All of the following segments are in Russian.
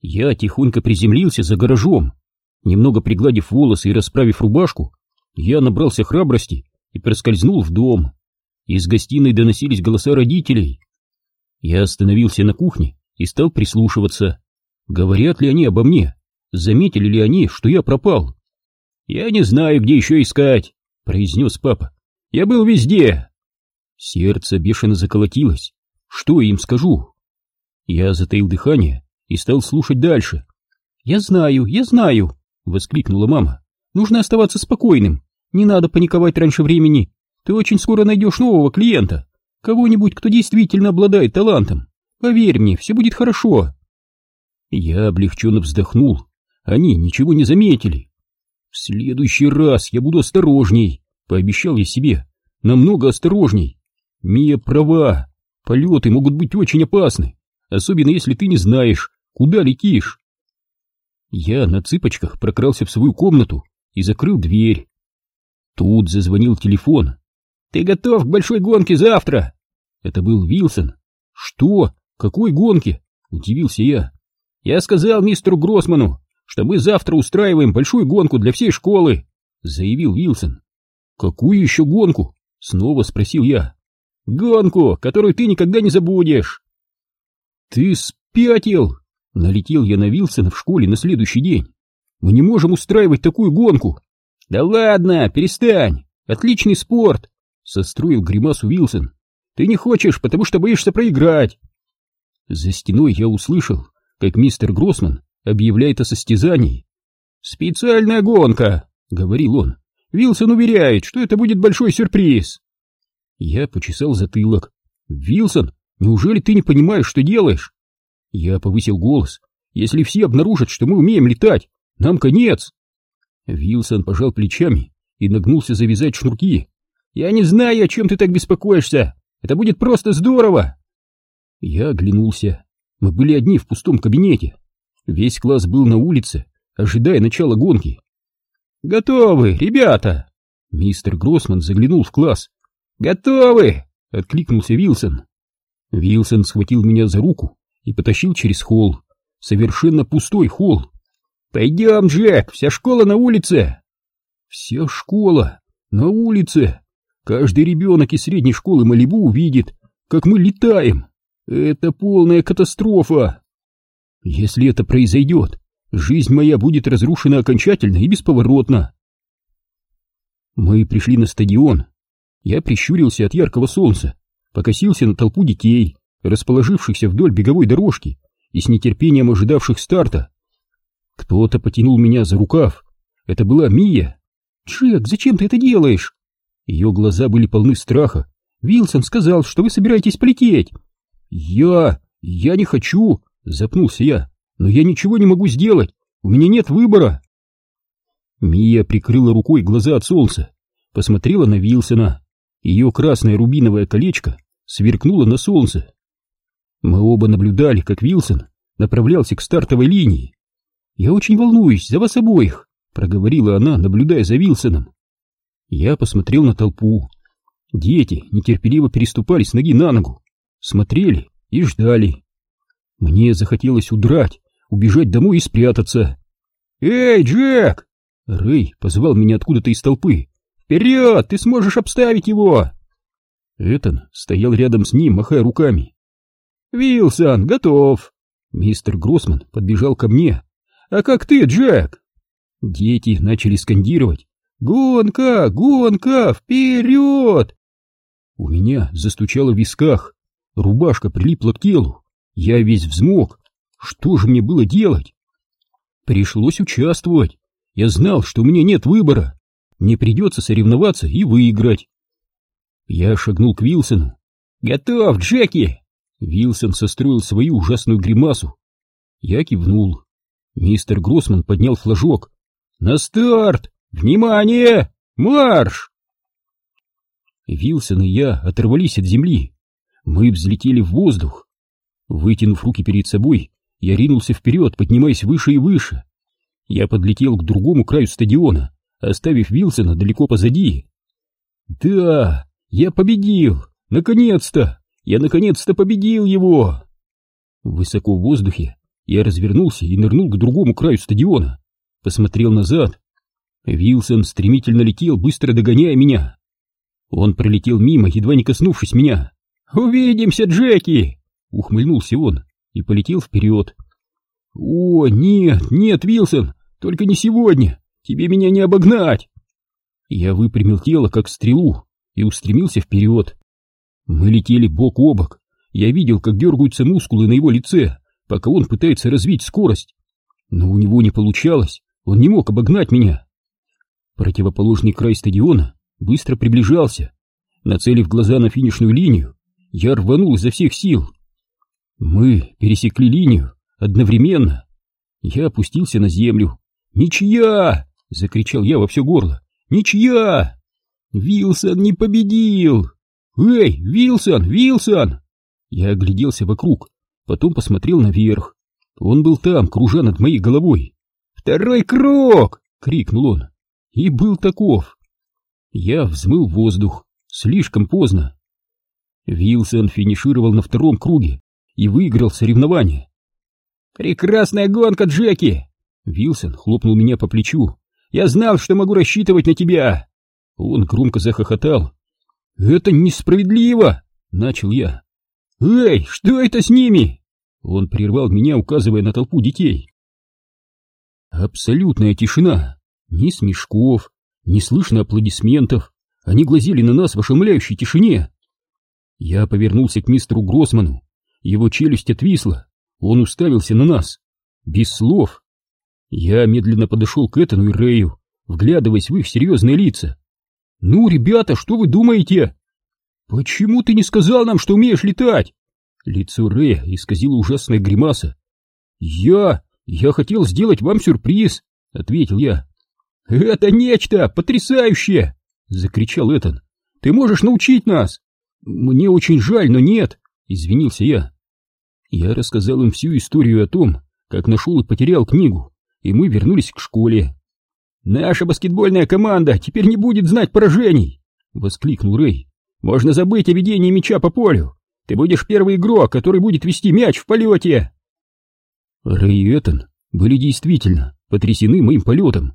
Я тихонько приземлился за гаражом. Немного пригладив волосы и расправив рубашку, я набрался храбрости и проскользнул в дом. Из гостиной доносились голоса родителей. Я остановился на кухне и стал прислушиваться. Говорят ли они обо мне? Заметили ли они, что я пропал? «Я не знаю, где еще искать», — произнес папа. «Я был везде». Сердце бешено заколотилось. Что им скажу? Я затаил дыхание и стал слушать дальше. «Я знаю, я знаю!» — воскликнула мама. «Нужно оставаться спокойным. Не надо паниковать раньше времени. Ты очень скоро найдешь нового клиента. Кого-нибудь, кто действительно обладает талантом. Поверь мне, все будет хорошо». Я облегченно вздохнул. Они ничего не заметили. «В следующий раз я буду осторожней», — пообещал я себе. «Намного осторожней. Мия права. Полеты могут быть очень опасны, особенно если ты не знаешь, куда летишь». Я на цыпочках прокрался в свою комнату и закрыл дверь. Тут зазвонил телефон. «Ты готов к большой гонке завтра?» Это был Вилсон. «Что? Какой гонке?» — удивился я. «Я сказал мистеру Гроссману, что мы завтра устраиваем большую гонку для всей школы», — заявил Вилсон. «Какую еще гонку?» — снова спросил я. «Гонку, которую ты никогда не забудешь». «Ты спятил!» — налетел я на Вилсона в школе на следующий день. «Мы не можем устраивать такую гонку!» «Да ладно, перестань! Отличный спорт!» — состроил гримасу Вилсон. «Ты не хочешь, потому что боишься проиграть!» За стеной я услышал, как мистер Гроссман объявляет о состязании. «Специальная гонка!» — говорил он. «Вилсон уверяет, что это будет большой сюрприз!» Я почесал затылок. «Вилсон, неужели ты не понимаешь, что делаешь?» Я повысил голос. «Если все обнаружат, что мы умеем летать, нам конец!» Вилсон пожал плечами и нагнулся завязать шнурки. «Я не знаю, о чем ты так беспокоишься! Это будет просто здорово!» Я оглянулся. Мы были одни в пустом кабинете. Весь класс был на улице, ожидая начала гонки. «Готовы, ребята!» Мистер Гроссман заглянул в класс. «Готовы!» — откликнулся Вилсон. Вилсон схватил меня за руку и потащил через холл. Совершенно пустой холл. «Пойдем, Джек, вся школа на улице!» «Вся школа на улице! Каждый ребенок из средней школы Малибу увидит, как мы летаем! Это полная катастрофа! Если это произойдет, жизнь моя будет разрушена окончательно и бесповоротно!» Мы пришли на стадион. Я прищурился от яркого солнца, покосился на толпу детей, расположившихся вдоль беговой дорожки и с нетерпением ожидавших старта. Кто-то потянул меня за рукав. Это была Мия. «Джек, зачем ты это делаешь?» Ее глаза были полны страха. «Вилсон сказал, что вы собираетесь полететь». «Я... я не хочу...» — запнулся я. «Но я ничего не могу сделать. У меня нет выбора». Мия прикрыла рукой глаза от солнца, посмотрела на Вилсона. Ее красное рубиновое колечко сверкнуло на солнце. Мы оба наблюдали, как Вилсон направлялся к стартовой линии. «Я очень волнуюсь за вас обоих», — проговорила она, наблюдая за Вилсоном. Я посмотрел на толпу. Дети нетерпеливо переступали с ноги на ногу, смотрели и ждали. Мне захотелось удрать, убежать домой и спрятаться. «Эй, Джек!» Рэй позвал меня откуда-то из толпы. «Вперед! Ты сможешь обставить его!» Этан стоял рядом с ним, махая руками. «Вилсон, готов!» Мистер Гроссман подбежал ко мне. «А как ты, Джек?» Дети начали скандировать. «Гонка! Гонка! Вперед!» У меня застучало в висках, рубашка прилипла к телу, я весь взмок. Что же мне было делать? Пришлось участвовать. Я знал, что у меня нет выбора. Мне придется соревноваться и выиграть. Я шагнул к Вилсону. «Готов, Джеки!» Вилсон состроил свою ужасную гримасу. Я кивнул. Мистер Гроссман поднял флажок. «На старт! Внимание! Марш!» Вилсон и я оторвались от земли. Мы взлетели в воздух. Вытянув руки перед собой, я ринулся вперед, поднимаясь выше и выше. Я подлетел к другому краю стадиона, оставив Вилсона далеко позади. «Да, я победил! Наконец-то! Я наконец-то победил его!» Высоко в воздухе Я развернулся и нырнул к другому краю стадиона. Посмотрел назад. Вилсон стремительно летел, быстро догоняя меня. Он пролетел мимо, едва не коснувшись меня. «Увидимся, Джеки!» — ухмыльнулся он и полетел вперед. «О, нет, нет, Вилсон, только не сегодня! Тебе меня не обогнать!» Я выпрямил тело, как стрелу, и устремился вперед. Мы летели бок о бок. Я видел, как дергаются мускулы на его лице, пока он пытается развить скорость. Но у него не получалось, он не мог обогнать меня. Противоположный край стадиона быстро приближался. Нацелив глаза на финишную линию, я рванул изо всех сил. Мы пересекли линию одновременно. Я опустился на землю. «Ничья!» — закричал я во все горло. «Ничья!» «Вилсон не победил!» «Эй, Вилсон, Вилсон!» Я огляделся вокруг, потом посмотрел наверх. Он был там, кружа над моей головой. «Второй круг!» — крикнул он. И был таков. Я взмыл воздух. Слишком поздно. Вилсон финишировал на втором круге и выиграл соревнование. «Прекрасная гонка, Джеки!» Вилсон хлопнул меня по плечу. «Я знал, что могу рассчитывать на тебя!» Он громко захохотал. «Это несправедливо!» — начал я. «Эй, что это с ними?» Он прервал меня, указывая на толпу детей. Абсолютная тишина. Ни смешков, не слышно аплодисментов. Они глазели на нас в ошеломляющей тишине. Я повернулся к мистеру Гроссману. Его челюсть отвисла. Он уставился на нас. Без слов. Я медленно подошел к Этану и Рэю, вглядываясь в их серьезные лица. «Ну, ребята, что вы думаете?» «Почему ты не сказал нам, что умеешь летать?» Лицо Рэя исказило ужасная гримаса. «Я... я хотел сделать вам сюрприз», — ответил я. «Это нечто потрясающее!» — закричал Этан. «Ты можешь научить нас!» «Мне очень жаль, но нет!» — извинился я. Я рассказал им всю историю о том, как нашел и потерял книгу, и мы вернулись к школе. «Наша баскетбольная команда теперь не будет знать поражений!» — воскликнул Рэй. «Можно забыть о ведении мяча по полю! Ты будешь первый игрок, который будет вести мяч в полете!» Рэй и Этан были действительно потрясены моим полетом.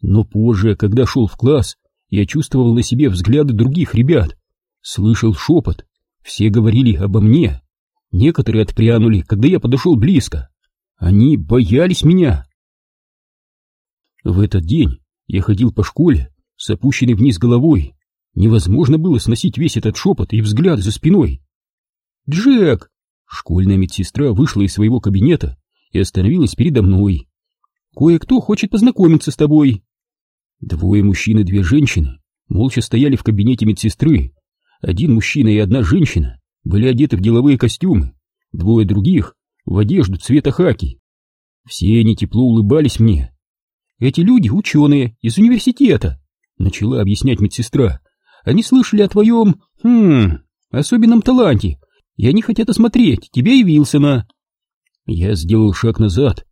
Но позже, когда шел в класс, я чувствовал на себе взгляды других ребят, слышал шепот, все говорили обо мне. Некоторые отпрянули, когда я подошел близко. Они боялись меня. В этот день я ходил по школе с опущенной вниз головой. Невозможно было сносить весь этот шепот и взгляд за спиной. «Джек!» Школьная медсестра вышла из своего кабинета и остановилась передо мной. «Кое-кто хочет познакомиться с тобой». Двое мужчин и две женщины молча стояли в кабинете медсестры. Один мужчина и одна женщина были одеты в деловые костюмы, двое других — в одежду цвета хаки. Все они тепло улыбались мне. «Эти люди — ученые из университета», — начала объяснять медсестра. «Они слышали о твоем, хм, особенном таланте, и они хотят осмотреть тебя и Вилсона». Я сделал шаг назад.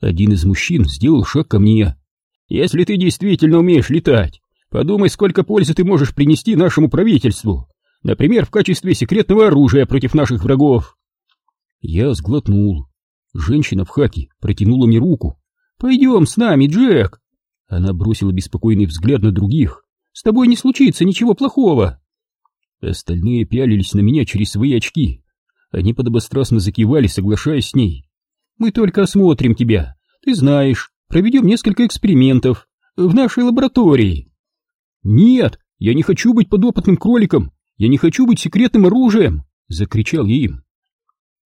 Один из мужчин сделал шаг ко мне. Если ты действительно умеешь летать, подумай, сколько пользы ты можешь принести нашему правительству, например, в качестве секретного оружия против наших врагов. Я сглотнул. Женщина в хаке протянула мне руку. «Пойдем с нами, Джек!» Она бросила беспокойный взгляд на других. «С тобой не случится ничего плохого!» Остальные пялились на меня через свои очки. Они подобострастно закивали, соглашаясь с ней. «Мы только осмотрим тебя. Ты знаешь, проведем несколько экспериментов в нашей лаборатории. Нет, я не хочу быть подопытным кроликом, я не хочу быть секретным оружием, закричал я им.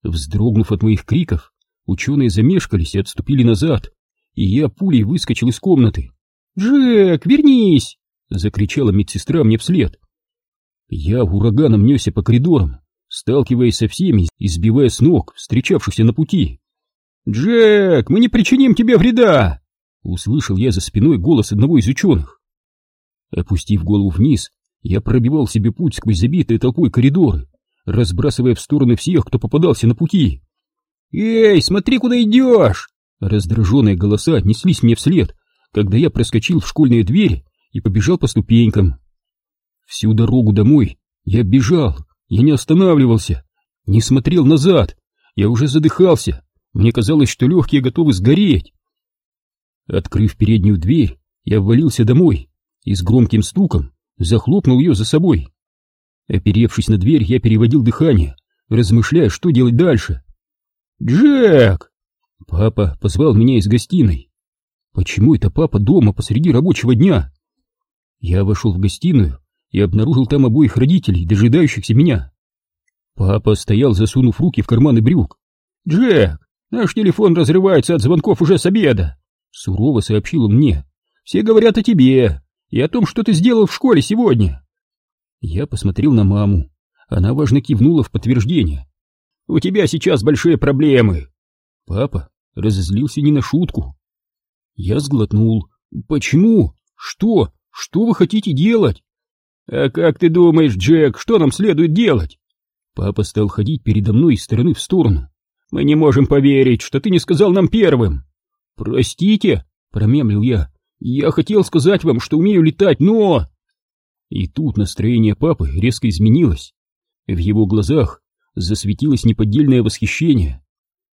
Вздрогнув от моих криков, ученые замешкались и отступили назад, и я пулей выскочил из комнаты. «Джек, вернись!» — закричала медсестра мне вслед. Я ураганом несся по коридорам, сталкиваясь со всеми и сбивая с ног встречавшихся на пути. «Джек, мы не причиним тебе вреда!» Услышал я за спиной голос одного из ученых. Опустив голову вниз, я пробивал себе путь сквозь забитые толпой коридоры, разбрасывая в стороны всех, кто попадался на пути. «Эй, смотри, куда идешь!» Раздраженные голоса отнеслись мне вслед, когда я проскочил в школьные двери и побежал по ступенькам. Всю дорогу домой я бежал, я не останавливался, не смотрел назад, я уже задыхался, Мне казалось, что легкие готовы сгореть. Открыв переднюю дверь, я ввалился домой и с громким стуком захлопнул ее за собой. Оперевшись на дверь, я переводил дыхание, размышляя, что делать дальше. «Джек!» Папа позвал меня из гостиной. Почему это папа дома посреди рабочего дня? Я вошел в гостиную и обнаружил там обоих родителей, дожидающихся меня. Папа стоял, засунув руки в карманы брюк. «Джек, наш телефон разрывается от звонков уже с обеда», — сурово сообщил он мне. «Все говорят о тебе и о том, что ты сделал в школе сегодня». Я посмотрел на маму. Она важно кивнула в подтверждение. «У тебя сейчас большие проблемы». Папа разозлился не на шутку. Я сглотнул. «Почему? Что? Что вы хотите делать?» «А как ты думаешь, Джек, что нам следует делать?» Папа стал ходить передо мной из стороны в сторону. «Мы не можем поверить, что ты не сказал нам первым!» «Простите!» — промямлил я. «Я хотел сказать вам, что умею летать, но...» И тут настроение папы резко изменилось. В его глазах засветилось неподдельное восхищение.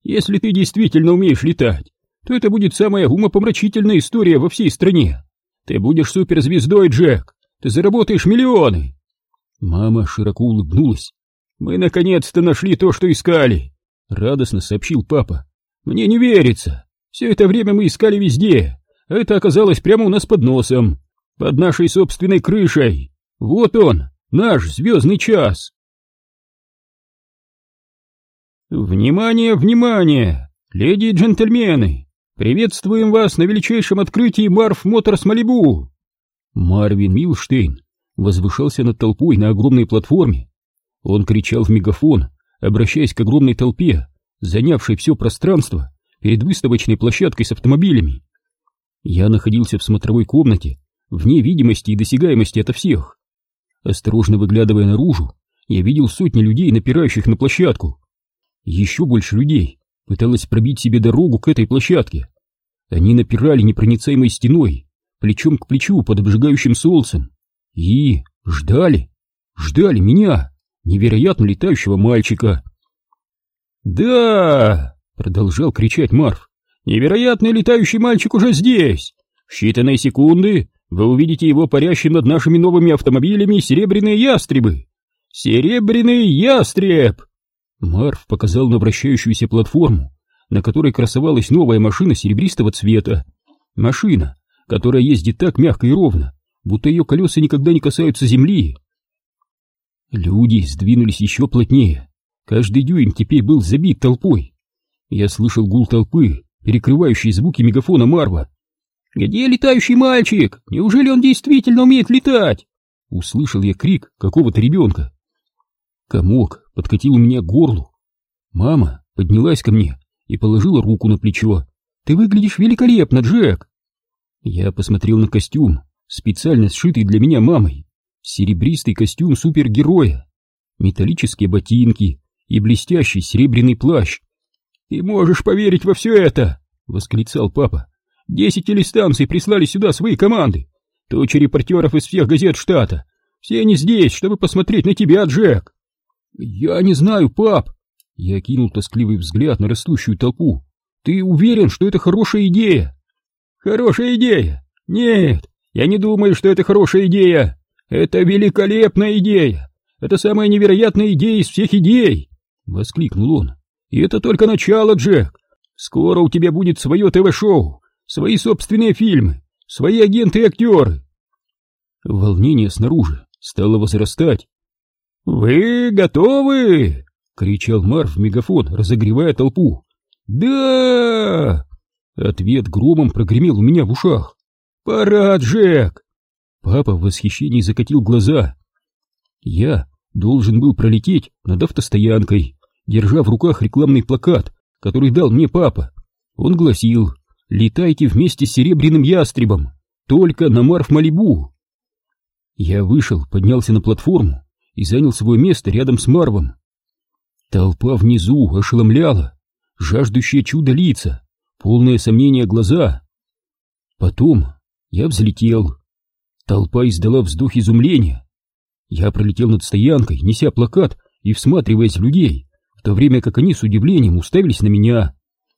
«Если ты действительно умеешь летать, то это будет самая умопомрачительная история во всей стране. Ты будешь суперзвездой, Джек, ты заработаешь миллионы!» Мама широко улыбнулась. «Мы наконец-то нашли то, что искали!» — радостно сообщил папа. «Мне не верится! Все это время мы искали везде, а это оказалось прямо у нас под носом, под нашей собственной крышей! Вот он, наш звездный час!» «Внимание, внимание! Леди и джентльмены! Приветствуем вас на величайшем открытии Марф Моторс Малибу!» Марвин Милштейн возвышался над толпой на огромной платформе. Он кричал в мегафон, обращаясь к огромной толпе, занявшей все пространство перед выставочной площадкой с автомобилями. Я находился в смотровой комнате, вне видимости и досягаемости ото всех. Осторожно выглядывая наружу, я видел сотни людей, напирающих на площадку. Еще больше людей пыталось пробить себе дорогу к этой площадке. Они напирали непроницаемой стеной, плечом к плечу под обжигающим солнцем. И ждали, ждали меня, невероятно летающего мальчика. «Да!» — продолжал кричать Марф. «Невероятный летающий мальчик уже здесь! В считанные секунды вы увидите его парящим над нашими новыми автомобилями серебряные ястребы! Серебряный ястреб!» Марф показал на вращающуюся платформу, на которой красовалась новая машина серебристого цвета. Машина, которая ездит так мягко и ровно, будто ее колеса никогда не касаются земли. Люди сдвинулись еще плотнее. Каждый дюйм теперь был забит толпой. Я слышал гул толпы, перекрывающий звуки мегафона Марва. «Где летающий мальчик? Неужели он действительно умеет летать?» Услышал я крик какого-то ребенка. Комок подкатил у меня к горлу. Мама поднялась ко мне и положила руку на плечо. «Ты выглядишь великолепно, Джек!» Я посмотрел на костюм, специально сшитый для меня мамой. Серебристый костюм супергероя, металлические ботинки и блестящий серебряный плащ. «Ты можешь поверить во все это!» — восклицал папа. «Десять телестанций прислали сюда свои команды, тучи репортеров из всех газет штата. Все они здесь, чтобы посмотреть на тебя, Джек!» «Я не знаю, пап!» Я кинул тоскливый взгляд на растущую толпу. «Ты уверен, что это хорошая идея?» Хорошая идея? Нет, я не думаю, что это хорошая идея. Это великолепная идея. Это самая невероятная идея из всех идей. Воскликнул он. И это только начало, Джек. Скоро у тебя будет свое ТВ-шоу, свои собственные фильмы, свои агенты и актеры. Волнение снаружи стало возрастать. «Вы готовы?» — кричал Марв в мегафон, разогревая толпу. «Да!» Ответ громом прогремел у меня в ушах. «Пора, Джек!» Папа в восхищении закатил глаза. Я должен был пролететь над автостоянкой, держа в руках рекламный плакат, который дал мне папа. Он гласил «Летайте вместе с серебряным ястребом, только на Марф-Малибу». Я вышел, поднялся на платформу и занял свое место рядом с Марвом. Толпа внизу ошеломляла, жаждущие чудо лица полные сомнения глаза. Потом я взлетел. Толпа издала вздох изумления. Я пролетел над стоянкой, неся плакат и всматриваясь в людей, в то время как они с удивлением уставились на меня.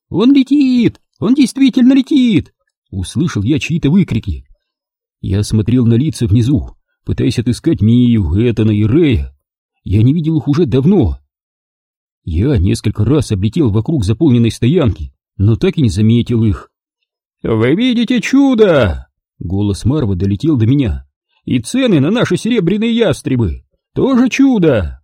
«Он летит! Он действительно летит!» Услышал я чьи-то выкрики. Я смотрел на лица внизу, пытаясь отыскать Мию, Этана и Рея. Я не видел их уже давно. Я несколько раз облетел вокруг заполненной стоянки, но так и не заметил их. «Вы видите чудо!» Голос Марва долетел до меня. «И цены на наши серебряные ястребы! Тоже чудо!»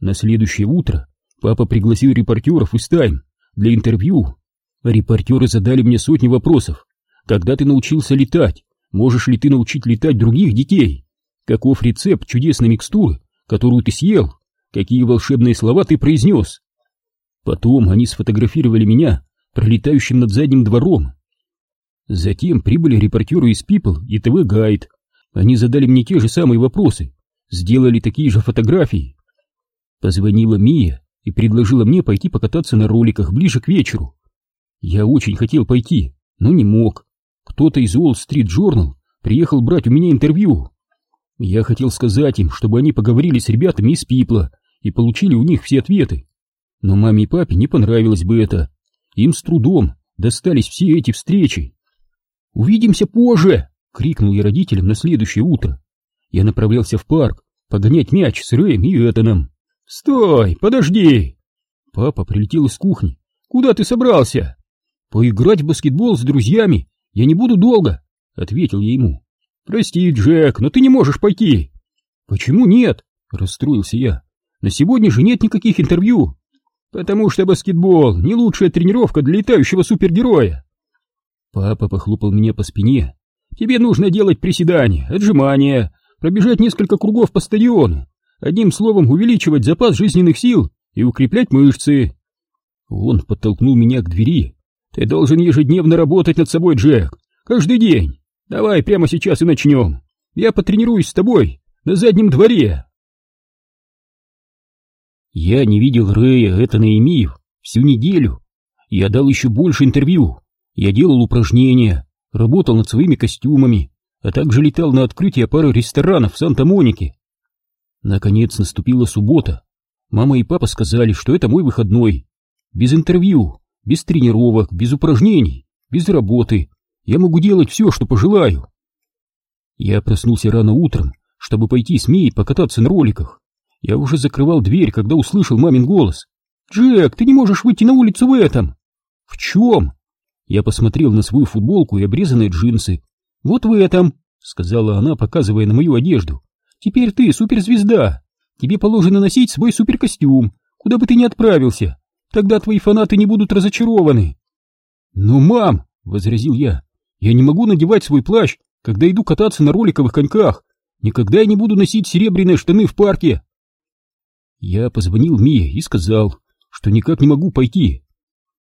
На следующее утро папа пригласил репортеров из Тайм для интервью. Репортеры задали мне сотни вопросов. Когда ты научился летать? Можешь ли ты научить летать других детей? Каков рецепт чудесной микстуры, которую ты съел? Какие волшебные слова ты произнес? Потом они сфотографировали меня, пролетающим над задним двором. Затем прибыли репортеры из People и ТВ Гайд. Они задали мне те же самые вопросы, сделали такие же фотографии. Позвонила Мия и предложила мне пойти покататься на роликах ближе к вечеру. Я очень хотел пойти, но не мог. Кто-то из Street Journal приехал брать у меня интервью. Я хотел сказать им, чтобы они поговорили с ребятами из Пипла и получили у них все ответы. Но маме и папе не понравилось бы это. Им с трудом достались все эти встречи. «Увидимся позже!» — крикнул я родителям на следующее утро. Я направлялся в парк погонять мяч с Рэем и Этаном. «Стой! Подожди!» Папа прилетел из кухни. «Куда ты собрался?» «Поиграть в баскетбол с друзьями. Я не буду долго», — ответил я ему. «Прости, Джек, но ты не можешь пойти». «Почему нет?» — расстроился я. «На сегодня же нет никаких интервью». «Потому что баскетбол — не лучшая тренировка для летающего супергероя». Папа похлопал меня по спине. «Тебе нужно делать приседания, отжимания, пробежать несколько кругов по стадиону, одним словом увеличивать запас жизненных сил и укреплять мышцы». Он подтолкнул меня к двери. «Ты должен ежедневно работать над собой, Джек, каждый день. Давай прямо сейчас и начнем. Я потренируюсь с тобой на заднем дворе». Я не видел Рэя, Этана и Мив всю неделю. Я дал еще больше интервью. Я делал упражнения, работал над своими костюмами, а также летал на открытие пары ресторанов в Санта-Монике. Наконец наступила суббота. Мама и папа сказали, что это мой выходной. Без интервью, без тренировок, без упражнений, без работы. Я могу делать все, что пожелаю. Я проснулся рано утром, чтобы пойти с Мией покататься на роликах. Я уже закрывал дверь, когда услышал мамин голос. «Джек, ты не можешь выйти на улицу в этом!» «В чем?» Я посмотрел на свою футболку и обрезанные джинсы. «Вот в этом», — сказала она, показывая на мою одежду. «Теперь ты суперзвезда. Тебе положено носить свой суперкостюм, куда бы ты ни отправился. Тогда твои фанаты не будут разочарованы». «Но, мам», — возразил я, — «я не могу надевать свой плащ, когда иду кататься на роликовых коньках. Никогда я не буду носить серебряные штаны в парке». Я позвонил Мие и сказал, что никак не могу пойти,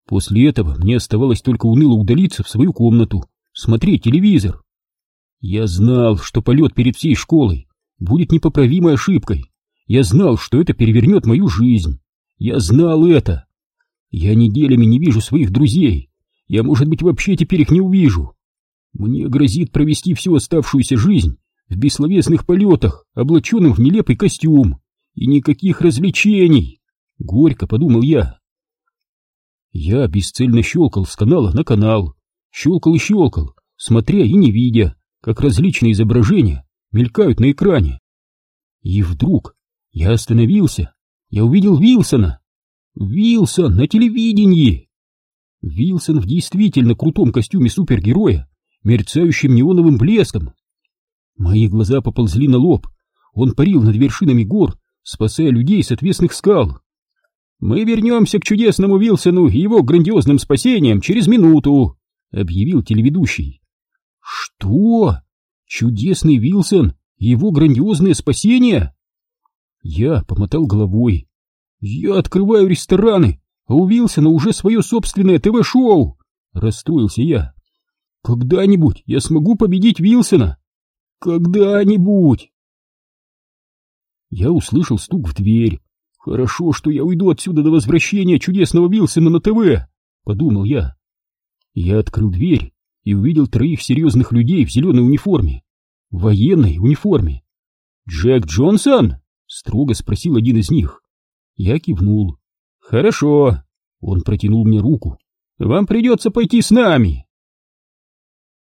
После этого мне оставалось только уныло удалиться в свою комнату, смотреть телевизор. Я знал, что полет перед всей школой будет непоправимой ошибкой. Я знал, что это перевернет мою жизнь. Я знал это. Я неделями не вижу своих друзей. Я, может быть, вообще теперь их не увижу. Мне грозит провести всю оставшуюся жизнь в бессловесных полетах, облаченным в нелепый костюм. И никаких развлечений. Горько подумал я. Я бесцельно щелкал с канала на канал, щелкал и щелкал, смотря и не видя, как различные изображения мелькают на экране. И вдруг я остановился, я увидел Вилсона. Вилсон на телевидении! Вилсон в действительно крутом костюме супергероя, мерцающим неоновым блеском. Мои глаза поползли на лоб, он парил над вершинами гор, спасая людей с отвесных скал. «Мы вернемся к чудесному Вилсону и его грандиозным спасениям через минуту», — объявил телеведущий. «Что? Чудесный Вилсон и его грандиозное спасение?» Я помотал головой. «Я открываю рестораны, а у Вилсона уже свое собственное ТВ-шоу!» — расстроился я. «Когда-нибудь я смогу победить Вилсона! Когда-нибудь!» Я услышал стук в дверь «Хорошо, что я уйду отсюда до возвращения чудесного Вилсона на ТВ», — подумал я. Я открыл дверь и увидел троих серьезных людей в зеленой униформе. Военной униформе. «Джек Джонсон?» — строго спросил один из них. Я кивнул. «Хорошо. Он протянул мне руку. «Вам придется пойти с нами!»